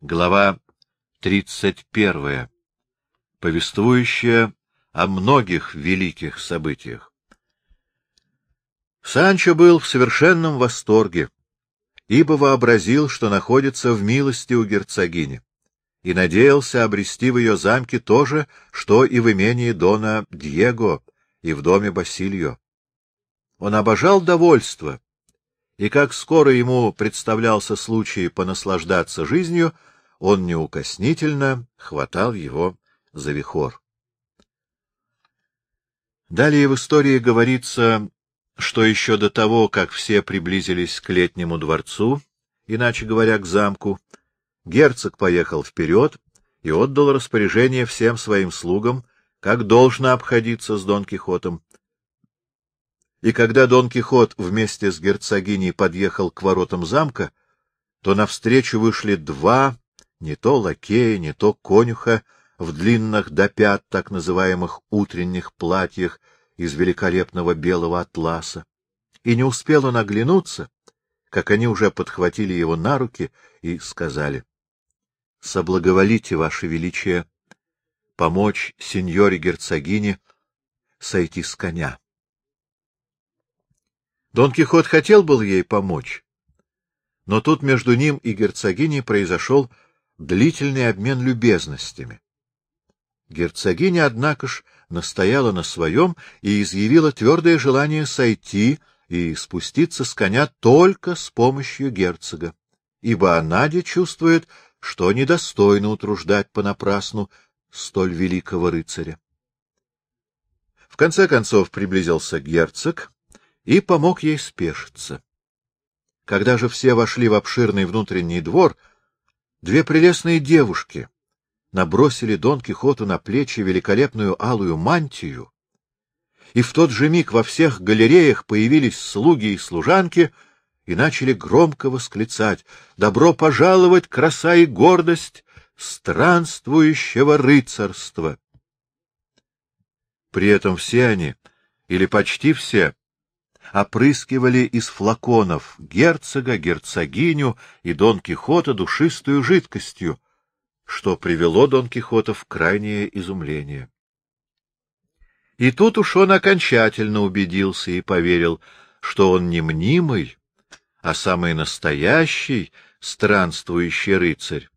Глава 31. Повествующая о многих великих событиях. Санчо был в совершенном восторге, ибо вообразил, что находится в милости у герцогини, и надеялся обрести в ее замке то же, что и в имении дона Диего и в доме Басильо. Он обожал довольство, и как скоро ему представлялся случай понаслаждаться жизнью, он неукоснительно хватал его за вихор. Далее в истории говорится, что еще до того, как все приблизились к летнему дворцу, иначе говоря, к замку, герцог поехал вперед и отдал распоряжение всем своим слугам, как должно обходиться с Дон Кихотом. И когда Дон Кихот вместе с герцогиней подъехал к воротам замка, то навстречу вышли два, не то лакея, не то конюха, в длинных до пят так называемых утренних платьях из великолепного белого атласа. И не успел он оглянуться, как они уже подхватили его на руки и сказали, — Соблаговолите, Ваше Величие, помочь сеньоре-герцогине сойти с коня. Дон Кихот хотел был ей помочь, но тут между ним и герцогиней произошел длительный обмен любезностями. Герцогиня, однако ж, настояла на своем и изъявила твердое желание сойти и спуститься с коня только с помощью герцога, ибо Анаде чувствует, что недостойно утруждать понапрасну столь великого рыцаря. В конце концов приблизился герцог и помог ей спешиться. Когда же все вошли в обширный внутренний двор, две прелестные девушки набросили Дон Кихоту на плечи великолепную алую мантию, и в тот же миг во всех галереях появились слуги и служанки и начали громко восклицать «Добро пожаловать, краса и гордость странствующего рыцарства!» При этом все они, или почти все, опрыскивали из флаконов герцога, герцогиню и Дон Кихота душистую жидкостью, что привело Дон Кихота в крайнее изумление. И тут уж он окончательно убедился и поверил, что он не мнимый, а самый настоящий странствующий рыцарь,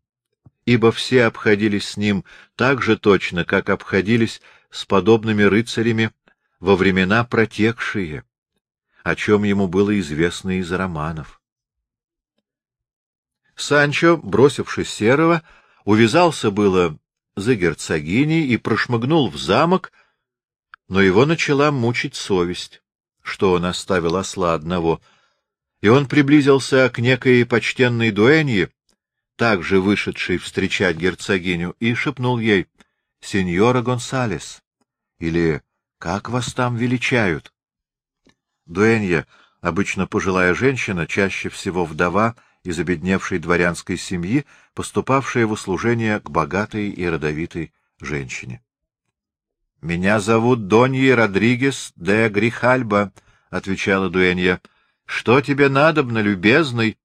ибо все обходились с ним так же точно, как обходились с подобными рыцарями во времена протекшие, о чем ему было известно из романов. Санчо, бросившись серого, увязался было за герцогиней и прошмыгнул в замок, но его начала мучить совесть, что он оставил осла одного, и он приблизился к некой почтенной дуэнье, также вышедшей встречать герцогиню, и шепнул ей «Сеньора Гонсалес» или «Как вас там величают?» Дуэнья, обычно пожилая женщина, чаще всего вдова, из обедневшей дворянской семьи, поступавшая в услужение к богатой и родовитой женщине. — Меня зовут Донья Родригес де Грихальба, — отвечала Дуэнья. — Что тебе надобно, любезный?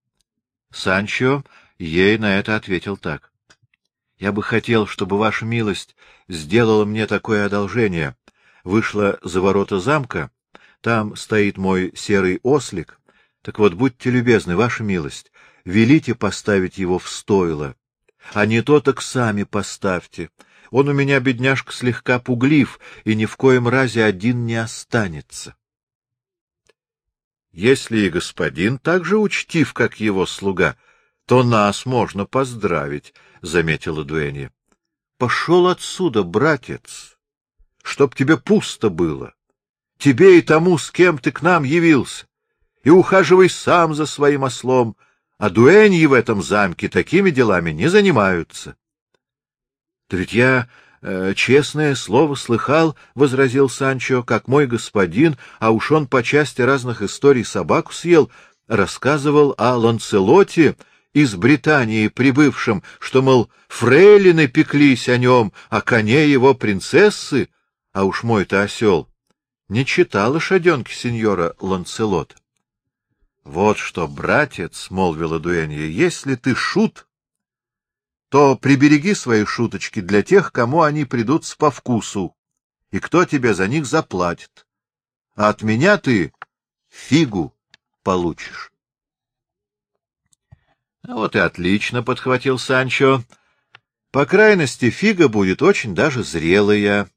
Санчо ей на это ответил так. — Я бы хотел, чтобы ваша милость сделала мне такое одолжение. Вышла за ворота замка, там стоит мой серый ослик. Так вот, будьте любезны, ваша милость, велите поставить его в стойло, а не то так сами поставьте. Он у меня, бедняжка, слегка пуглив, и ни в коем разе один не останется. Если и господин так же учтив, как его слуга, то нас можно поздравить, — заметила Дуэнья. — Пошел отсюда, братец, чтоб тебе пусто было, тебе и тому, с кем ты к нам явился, и ухаживай сам за своим ослом, а дуэньи в этом замке такими делами не занимаются. — Да ведь я, э, честное слово, слыхал, — возразил Санчо, — как мой господин, а уж он по части разных историй собаку съел, рассказывал о Ланцелоте из Британии прибывшем, что, мол, фрейлины пеклись о нем, а коне его принцессы, а уж мой-то осел не читал лошаденки сеньора Ланцелота. — Вот что, братец, — молвила Дуэнья, — если ты шут, то прибереги свои шуточки для тех, кому они придутся по вкусу, и кто тебе за них заплатит. А от меня ты фигу получишь. — Вот и отлично, — подхватил Санчо. — По крайности, фига будет очень даже зрелая.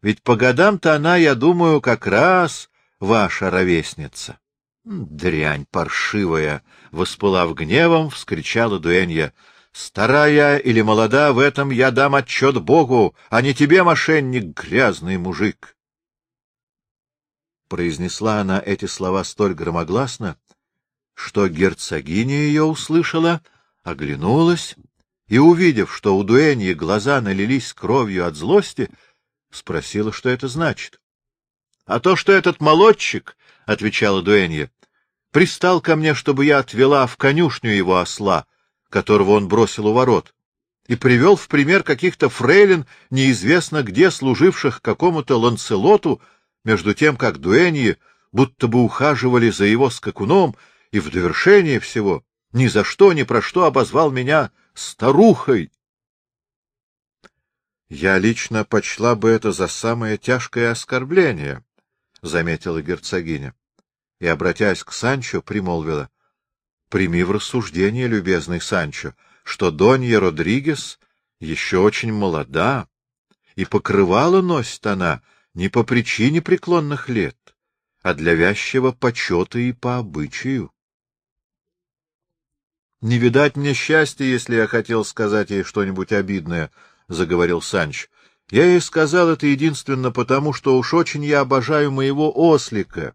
Ведь по годам-то она, я думаю, как раз ваша ровесница. — Дрянь паршивая! — воспылав гневом, вскричала Дуэнья. — Старая или молода, в этом я дам отчет Богу, а не тебе, мошенник, грязный мужик. Произнесла она эти слова столь громогласно, что герцогиня ее услышала, оглянулась и, увидев, что у Дуэньи глаза налились кровью от злости, спросила, что это значит. — А то, что этот молодчик, — отвечала Дуэнья, — пристал ко мне, чтобы я отвела в конюшню его осла, которого он бросил у ворот, и привел в пример каких-то фрейлин, неизвестно где служивших какому-то Ланцелоту, между тем, как Дуэньи будто бы ухаживали за его скакуном и в довершение всего ни за что, ни про что обозвал меня старухой. — Я лично почла бы это за самое тяжкое оскорбление, — заметила герцогиня, и, обратясь к Санчо, примолвила. — Прими в рассуждение, любезный Санчо, что Донья Родригес еще очень молода, и покрывала носит она не по причине преклонных лет, а для вязчего почета и по обычаю. — Не видать мне счастья, если я хотел сказать ей что-нибудь обидное, — заговорил Санч. — Я ей сказал это единственно потому, что уж очень я обожаю моего ослика,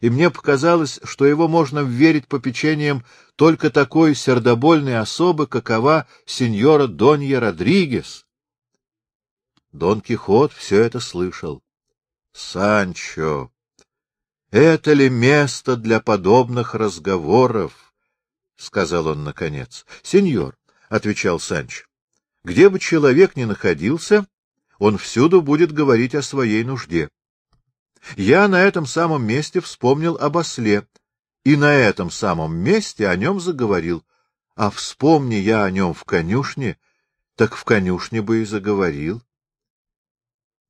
и мне показалось, что его можно верить попечением только такой сердобольной особы, какова сеньора Донья Родригес. Дон Кихот все это слышал. — Санчо, это ли место для подобных разговоров? — сказал он наконец. — Сеньор, — отвечал Санч, — где бы человек ни находился, он всюду будет говорить о своей нужде. Я на этом самом месте вспомнил об осле, и на этом самом месте о нем заговорил. А вспомни я о нем в конюшне, так в конюшне бы и заговорил.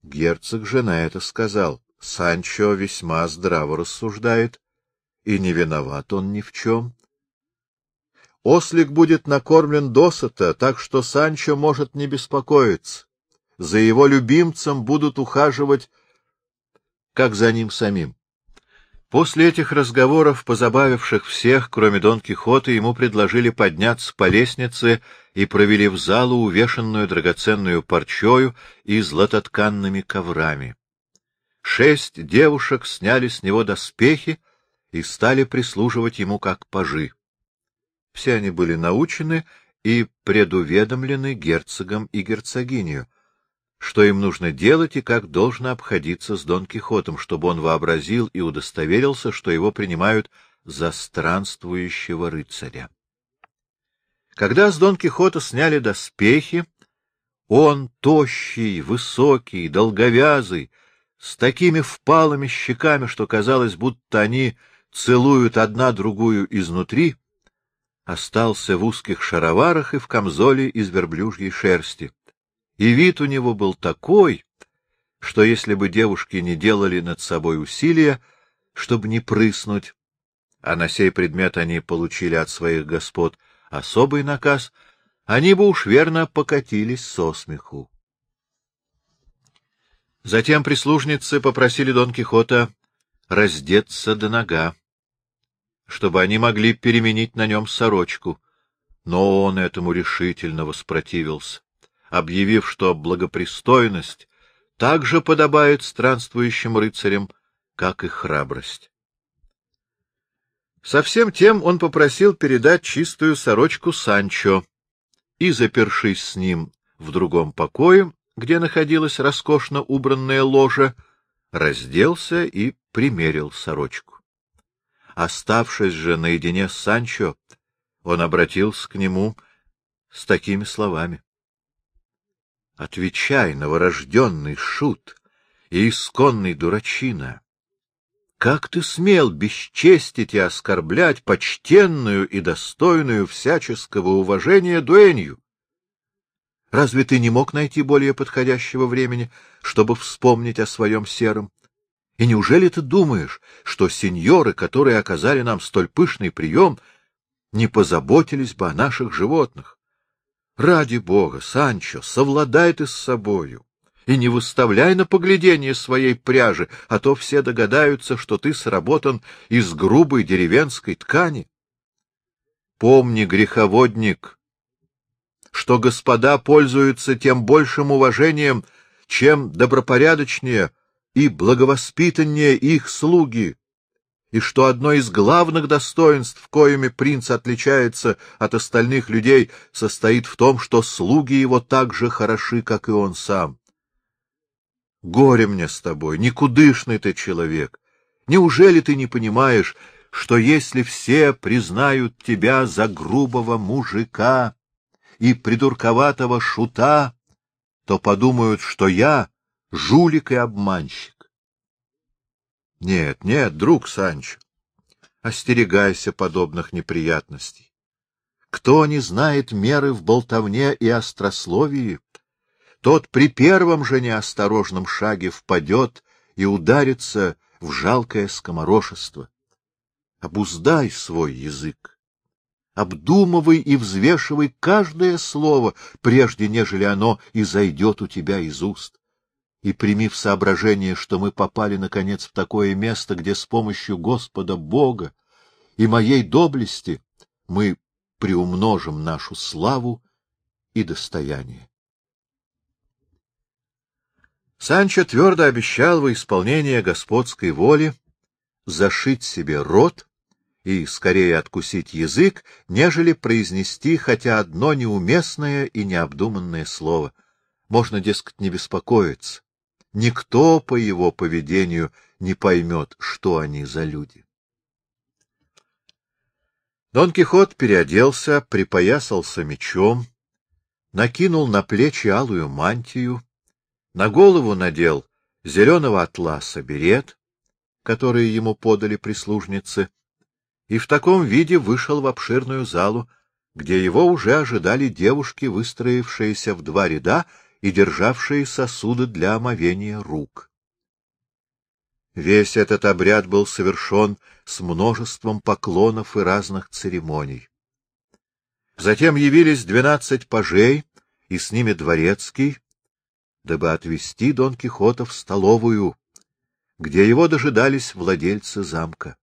Герцог же на это сказал. Санчо весьма здраво рассуждает, и не виноват он ни в чем. Ослик будет накормлен досыта, так что Санчо может не беспокоиться. За его любимцем будут ухаживать, как за ним самим. После этих разговоров, позабавивших всех, кроме Дон Кихота, ему предложили подняться по лестнице и провели в залу, увешанную драгоценную парчою и златотканными коврами. Шесть девушек сняли с него доспехи и стали прислуживать ему как пажи. Все они были научены и предуведомлены герцогом и герцогинью, что им нужно делать и как должно обходиться с Дон Кихотом, чтобы он вообразил и удостоверился, что его принимают за странствующего рыцаря. Когда с Дон Кихота сняли доспехи, он, тощий, высокий, долговязый, с такими впалыми щеками, что казалось, будто они целуют одна другую изнутри, остался в узких шароварах и в камзоле из верблюжьей шерсти. И вид у него был такой, что если бы девушки не делали над собой усилия, чтобы не прыснуть, а на сей предмет они получили от своих господ особый наказ, они бы уж верно покатились со смеху. Затем прислужницы попросили Дон Кихота раздеться до нога чтобы они могли переменить на нем сорочку. Но он этому решительно воспротивился, объявив, что благопристойность также подобает странствующим рыцарям, как и храбрость. Со всем тем он попросил передать чистую сорочку Санчо и, запершись с ним в другом покое, где находилась роскошно убранная ложа, разделся и примерил сорочку. Оставшись же наедине с Санчо, он обратился к нему с такими словами. — Отвечай, новорожденный шут и исконный дурачина! Как ты смел бесчестить и оскорблять почтенную и достойную всяческого уважения дуэнью? Разве ты не мог найти более подходящего времени, чтобы вспомнить о своем сером? И неужели ты думаешь, что сеньоры, которые оказали нам столь пышный прием, не позаботились бы о наших животных? Ради бога, Санчо, совладай ты с собою и не выставляй на поглядение своей пряжи, а то все догадаются, что ты сработан из грубой деревенской ткани. Помни, греховодник, что господа пользуются тем большим уважением, чем добропорядочнее и благовоспитаннее их слуги, и что одно из главных достоинств, коими принц отличается от остальных людей, состоит в том, что слуги его так же хороши, как и он сам. Горе мне с тобой, никудышный ты человек. Неужели ты не понимаешь, что если все признают тебя за грубого мужика и придурковатого шута, то подумают, что я жулик и обманщик. Нет, нет, друг Санчо, остерегайся подобных неприятностей. Кто не знает меры в болтовне и острословии, тот при первом же неосторожном шаге впадет и ударится в жалкое скоморошество. Обуздай свой язык. Обдумывай и взвешивай каждое слово, прежде нежели оно изойдет у тебя из уст и прими в соображение, что мы попали, наконец, в такое место, где с помощью Господа Бога и моей доблести мы приумножим нашу славу и достояние. Санчо твердо обещал во исполнение господской воли зашить себе рот и скорее откусить язык, нежели произнести хотя одно неуместное и необдуманное слово. Можно, дескать, не беспокоиться никто по его поведению не поймет, что они за люди. Дон Кихот переоделся, припоясался мечом, накинул на плечи алую мантию, на голову надел зеленого атласа берет, который ему подали прислужницы, и в таком виде вышел в обширную залу, где его уже ожидали девушки, выстроившиеся в два ряда и державшие сосуды для омовения рук. Весь этот обряд был совершен с множеством поклонов и разных церемоний. Затем явились двенадцать пажей, и с ними дворецкий, дабы отвезти Дон Кихота в столовую, где его дожидались владельцы замка.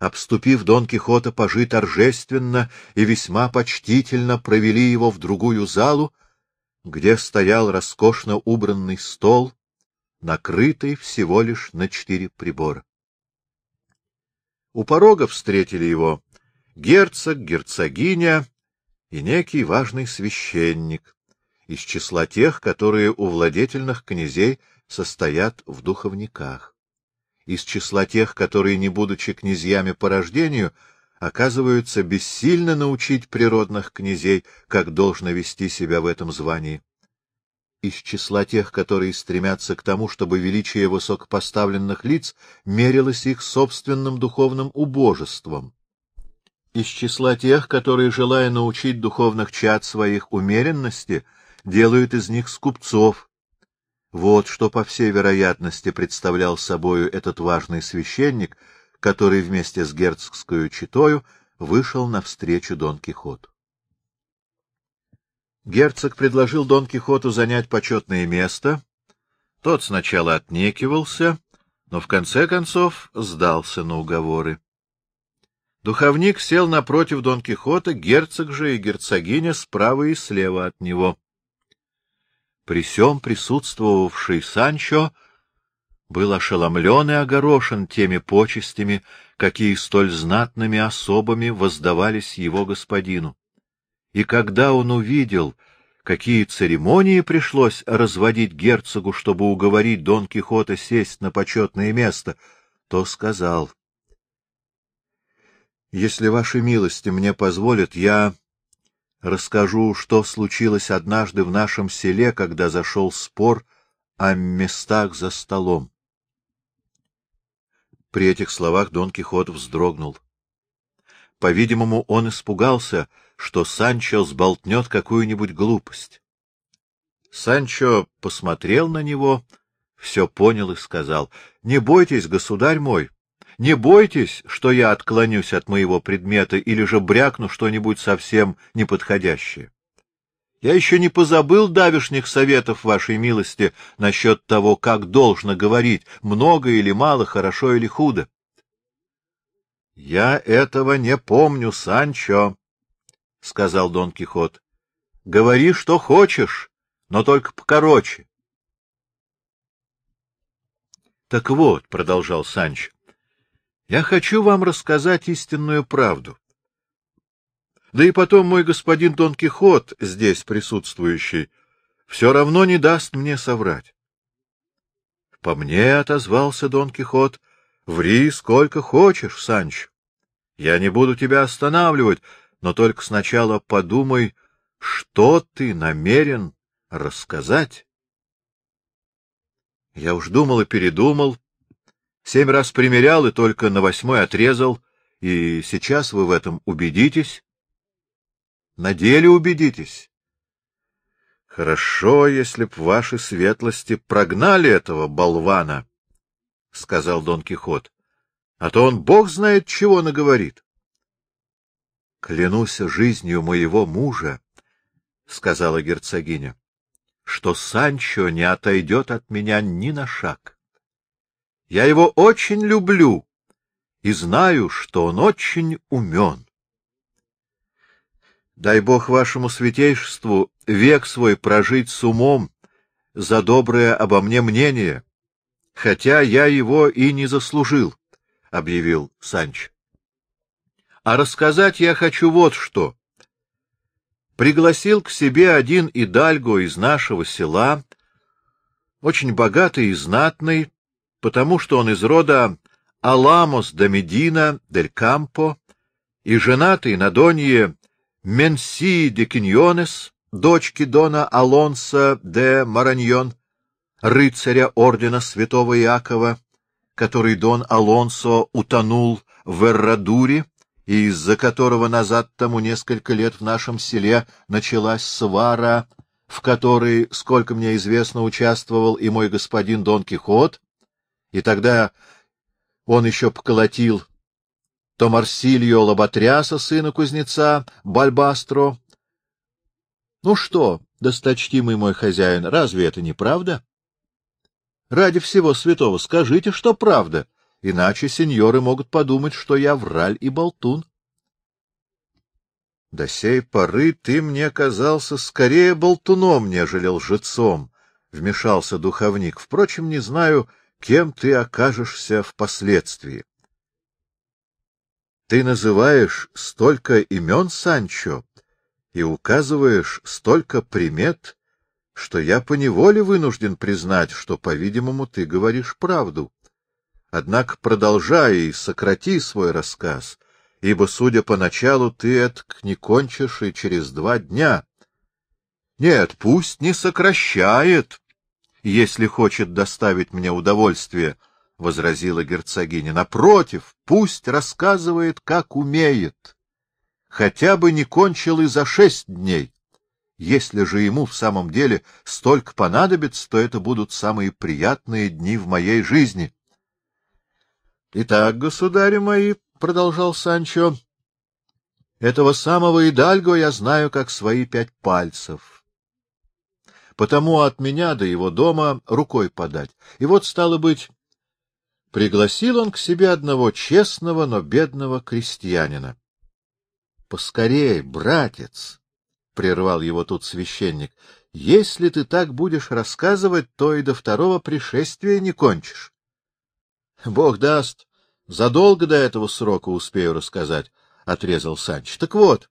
Обступив Дон Кихота, пажи торжественно и весьма почтительно провели его в другую залу, где стоял роскошно убранный стол, накрытый всего лишь на четыре прибора. У порога встретили его герцог, герцогиня и некий важный священник из числа тех, которые у владетельных князей состоят в духовниках, из числа тех, которые, не будучи князьями по рождению, оказываются бессильно научить природных князей, как должно вести себя в этом звании. Из числа тех, которые стремятся к тому, чтобы величие высокопоставленных лиц мерилось их собственным духовным убожеством. Из числа тех, которые, желая научить духовных чад своих умеренности, делают из них скупцов. Вот что, по всей вероятности, представлял собою этот важный священник — который вместе с герцогскую читою вышел навстречу Дон Кихоту. Герцог предложил Дон Кихоту занять почетное место. Тот сначала отнекивался, но в конце концов сдался на уговоры. Духовник сел напротив Дон Кихота, герцог же и герцогиня справа и слева от него. При сём присутствовавший Санчо — был ошеломлен и огорошен теми почестями, какие столь знатными особами воздавались его господину. И когда он увидел, какие церемонии пришлось разводить герцогу, чтобы уговорить Дон Кихота сесть на почетное место, то сказал, — Если ваши милости мне позволят, я расскажу, что случилось однажды в нашем селе, когда зашел спор о местах за столом. При этих словах Дон Кихот вздрогнул. По-видимому, он испугался, что Санчо сболтнет какую-нибудь глупость. Санчо посмотрел на него, все понял и сказал, — Не бойтесь, государь мой, не бойтесь, что я отклонюсь от моего предмета или же брякну что-нибудь совсем неподходящее. Я еще не позабыл давишних советов вашей милости насчет того, как должно говорить, много или мало, хорошо или худо. — Я этого не помню, Санчо, — сказал Дон Кихот. — Говори, что хочешь, но только покороче. — Так вот, — продолжал Санчо, — я хочу вам рассказать истинную правду. Да и потом мой господин Дон Кихот, здесь присутствующий, все равно не даст мне соврать. — По мне, — отозвался Дон Кихот, — ври сколько хочешь, Санч. Я не буду тебя останавливать, но только сначала подумай, что ты намерен рассказать. Я уж думал и передумал, семь раз примерял и только на восьмой отрезал, и сейчас вы в этом убедитесь. На деле убедитесь. Хорошо, если б ваши светлости прогнали этого болвана, — сказал Дон Кихот, — а то он бог знает чего наговорит. — Клянусь жизнью моего мужа, — сказала герцогиня, — что Санчо не отойдет от меня ни на шаг. Я его очень люблю и знаю, что он очень умен. Дай Бог вашему святейшеству век свой прожить с умом за доброе обо мне мнение, хотя я его и не заслужил, — объявил Санч. А рассказать я хочу вот что. Пригласил к себе один идальго из нашего села, очень богатый и знатный, потому что он из рода Аламос де Медина дель Кампо и женатый на Донье Менси де Киньонес, дочки Дона Алонса де Мараньон, рыцаря ордена святого Иакова, который Дон Алонсо утонул в Эррадуре, и из-за которого назад тому несколько лет в нашем селе началась свара, в которой, сколько мне известно, участвовал и мой господин Дон Кихот, и тогда он еще поколотил то Марсильо Лоботряса, сына кузнеца, Бальбастро. Ну что, досточтимый мой хозяин, разве это не правда? Ради всего святого скажите, что правда, иначе сеньоры могут подумать, что я враль и болтун. До сей поры ты мне казался скорее болтуном, нежели лжецом, — вмешался духовник. Впрочем, не знаю, кем ты окажешься впоследствии. Ты называешь столько имен, Санчо, и указываешь столько примет, что я поневоле вынужден признать, что, по-видимому, ты говоришь правду. Однако продолжай и сократи свой рассказ, ибо, судя по началу, ты это не кончишь и через два дня. Нет, пусть не сокращает, если хочет доставить мне удовольствие, — возразила герцогиня. — Напротив, пусть рассказывает, как умеет. Хотя бы не кончил и за шесть дней. Если же ему в самом деле столько понадобится, то это будут самые приятные дни в моей жизни. — Итак, государи мои, — продолжал Санчо, — этого самого Идальго я знаю как свои пять пальцев. Потому от меня до его дома рукой подать. И вот, стало быть, пригласил он к себе одного честного, но бедного крестьянина. — Поскорей, братец! — прервал его тут священник. — Если ты так будешь рассказывать, то и до второго пришествия не кончишь. — Бог даст, задолго до этого срока успею рассказать, — отрезал Санч. — Так вот.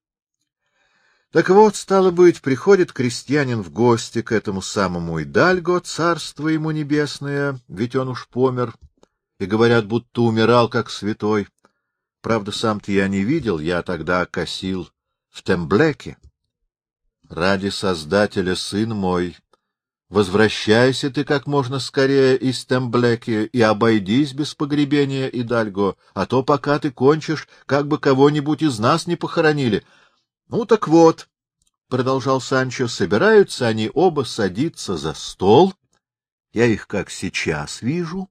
Так вот, стало быть, приходит крестьянин в гости к этому самому Идальго, царство ему небесное, ведь он уж помер, — и говорят, будто умирал как святой. Правда, сам-то я не видел, я тогда косил в Темблеке. Ради Создателя, сын мой, возвращайся ты как можно скорее из Темблеки и обойдись без погребения Идальго, а то пока ты кончишь, как бы кого-нибудь из нас не похоронили. — Ну так вот, — продолжал Санчо, — собираются они оба садиться за стол. Я их как сейчас вижу.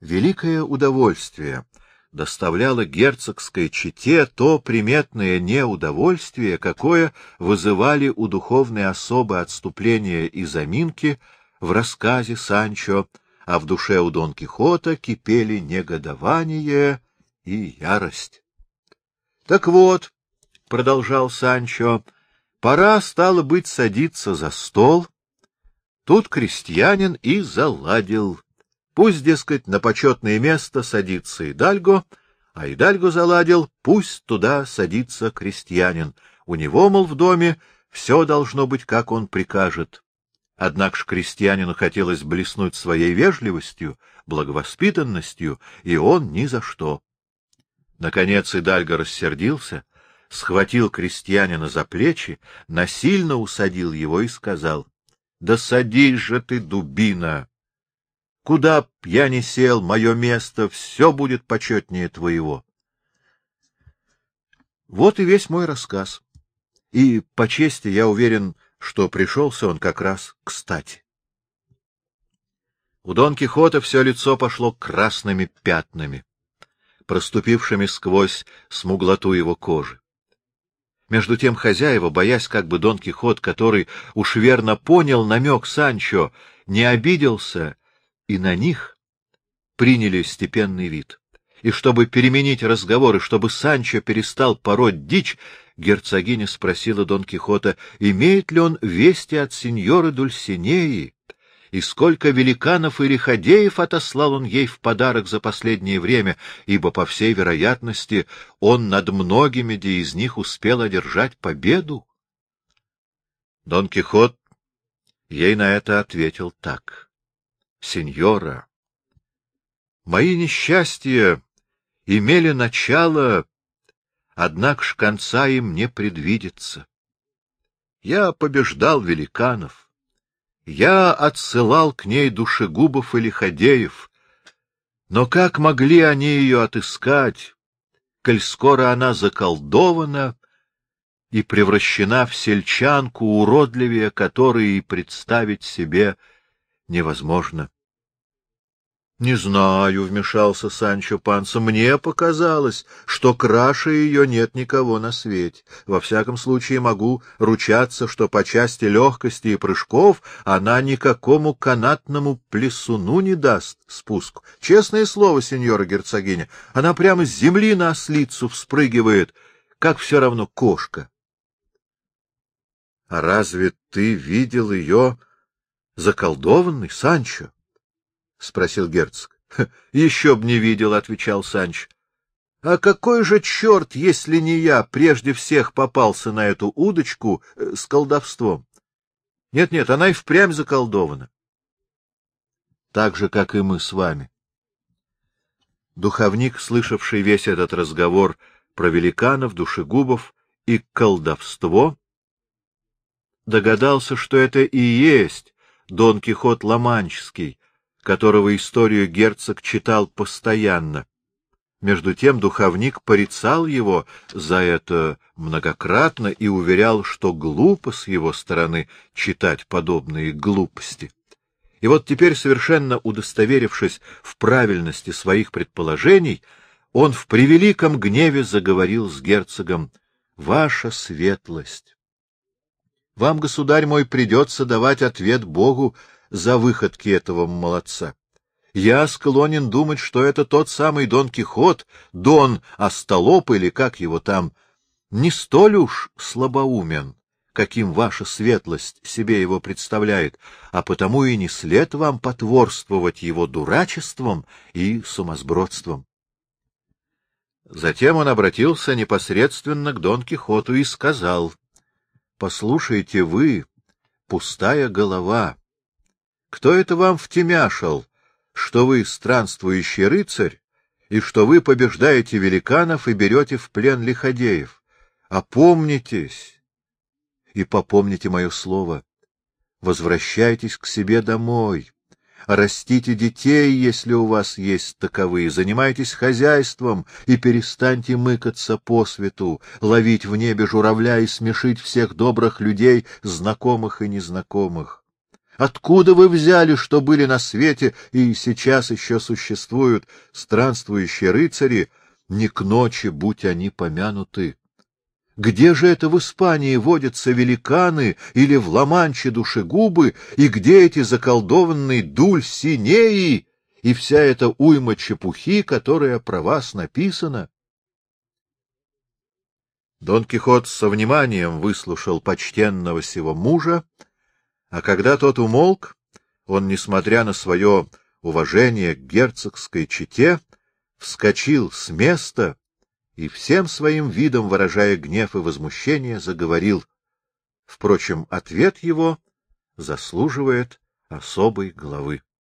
Великое удовольствие доставляло герцогской чете то приметное неудовольствие, какое вызывали у духовной особы отступления и заминки в рассказе Санчо, а в душе у Дон Кихота кипели негодование и ярость. — Так вот, — продолжал Санчо, — пора, стало быть, садиться за стол. Тут крестьянин и заладил. Пусть, дескать, на почетное место садится Идальго, а Идальго заладил, пусть туда садится крестьянин. У него, мол, в доме все должно быть, как он прикажет. Однако ж крестьянину хотелось блеснуть своей вежливостью, благовоспитанностью, и он ни за что. Наконец Идальго рассердился, схватил крестьянина за плечи, насильно усадил его и сказал, — Да садись же ты, дубина! Куда б я ни сел, мое место, все будет почетнее твоего. Вот и весь мой рассказ. И, по чести, я уверен, что пришелся он как раз кстати. У Дон Кихота все лицо пошло красными пятнами, проступившими сквозь смуглоту его кожи. Между тем хозяева, боясь, как бы Дон Кихот, который уж верно понял намек Санчо, не обиделся, и на них приняли степенный вид. И чтобы переменить разговоры, чтобы Санчо перестал пороть дичь, герцогиня спросила Дон Кихота, имеет ли он вести от сеньоры Дульсинеи, и сколько великанов и лиходеев отослал он ей в подарок за последнее время, ибо, по всей вероятности, он над многими де из них успел одержать победу. Дон Кихот ей на это ответил так. — Сеньора, мои несчастья имели начало однако ж конца им не предвидится. Я побеждал великанов, я отсылал к ней душегубов и лиходеев, но как могли они ее отыскать, коль скоро она заколдована и превращена в сельчанку, уродливее которой и представить себе невозможно? — Не знаю, — вмешался Санчо Панса, — мне показалось, что краше ее нет никого на свете. Во всяком случае могу ручаться, что по части легкости и прыжков она никакому канатному плесуну не даст спуску. Честное слово, сеньора герцогиня, она прямо с земли на ослицу вспрыгивает, как все равно кошка. — А разве ты видел ее заколдованной, Санчо? — спросил герцог. — Еще б не видел, — отвечал Санч. — А какой же черт, если не я, прежде всех попался на эту удочку э, с колдовством? Нет-нет, она и впрямь заколдована. Так же, как и мы с вами. Духовник, слышавший весь этот разговор про великанов, душегубов и колдовство, догадался, что это и есть Дон Кихот Ламанческий, которого историю герцог читал постоянно. Между тем духовник порицал его за это многократно и уверял, что глупо с его стороны читать подобные глупости. И вот теперь, совершенно удостоверившись в правильности своих предположений, он в превеликом гневе заговорил с герцогом «Ваша светлость! Вам, государь мой, придется давать ответ Богу за выходки этого молодца. Я склонен думать, что это тот самый Дон Кихот, Дон Остолоп или как его там, не столь уж слабоумен, каким ваша светлость себе его представляет, а потому и не след вам потворствовать его дурачеством и сумасбродством. Затем он обратился непосредственно к Дон Кихоту и сказал, — Послушайте вы, пустая голова, кто это вам втемяшил, что вы странствующий рыцарь, и что вы побеждаете великанов и берете в плен лиходеев? Опомнитесь и попомните мое слово. Возвращайтесь к себе домой, растите детей, если у вас есть таковые, занимайтесь хозяйством и перестаньте мыкаться по свету, ловить в небе журавля и смешить всех добрых людей, знакомых и незнакомых. Откуда вы взяли, что были на свете и сейчас еще существуют странствующие рыцари, не к ночи, будь они помянуты? Где же это в Испании водятся великаны или в Ла-Манче душегубы, и где эти заколдованные дульсинеи и вся эта уйма чепухи, которая про вас написана? Дон Кихот со вниманием выслушал почтенного сего мужа, а когда тот умолк, он, несмотря на свое уважение к герцогской чете, вскочил с места и всем своим видом, выражая гнев и возмущение, заговорил. Впрочем, ответ его заслуживает особой главы.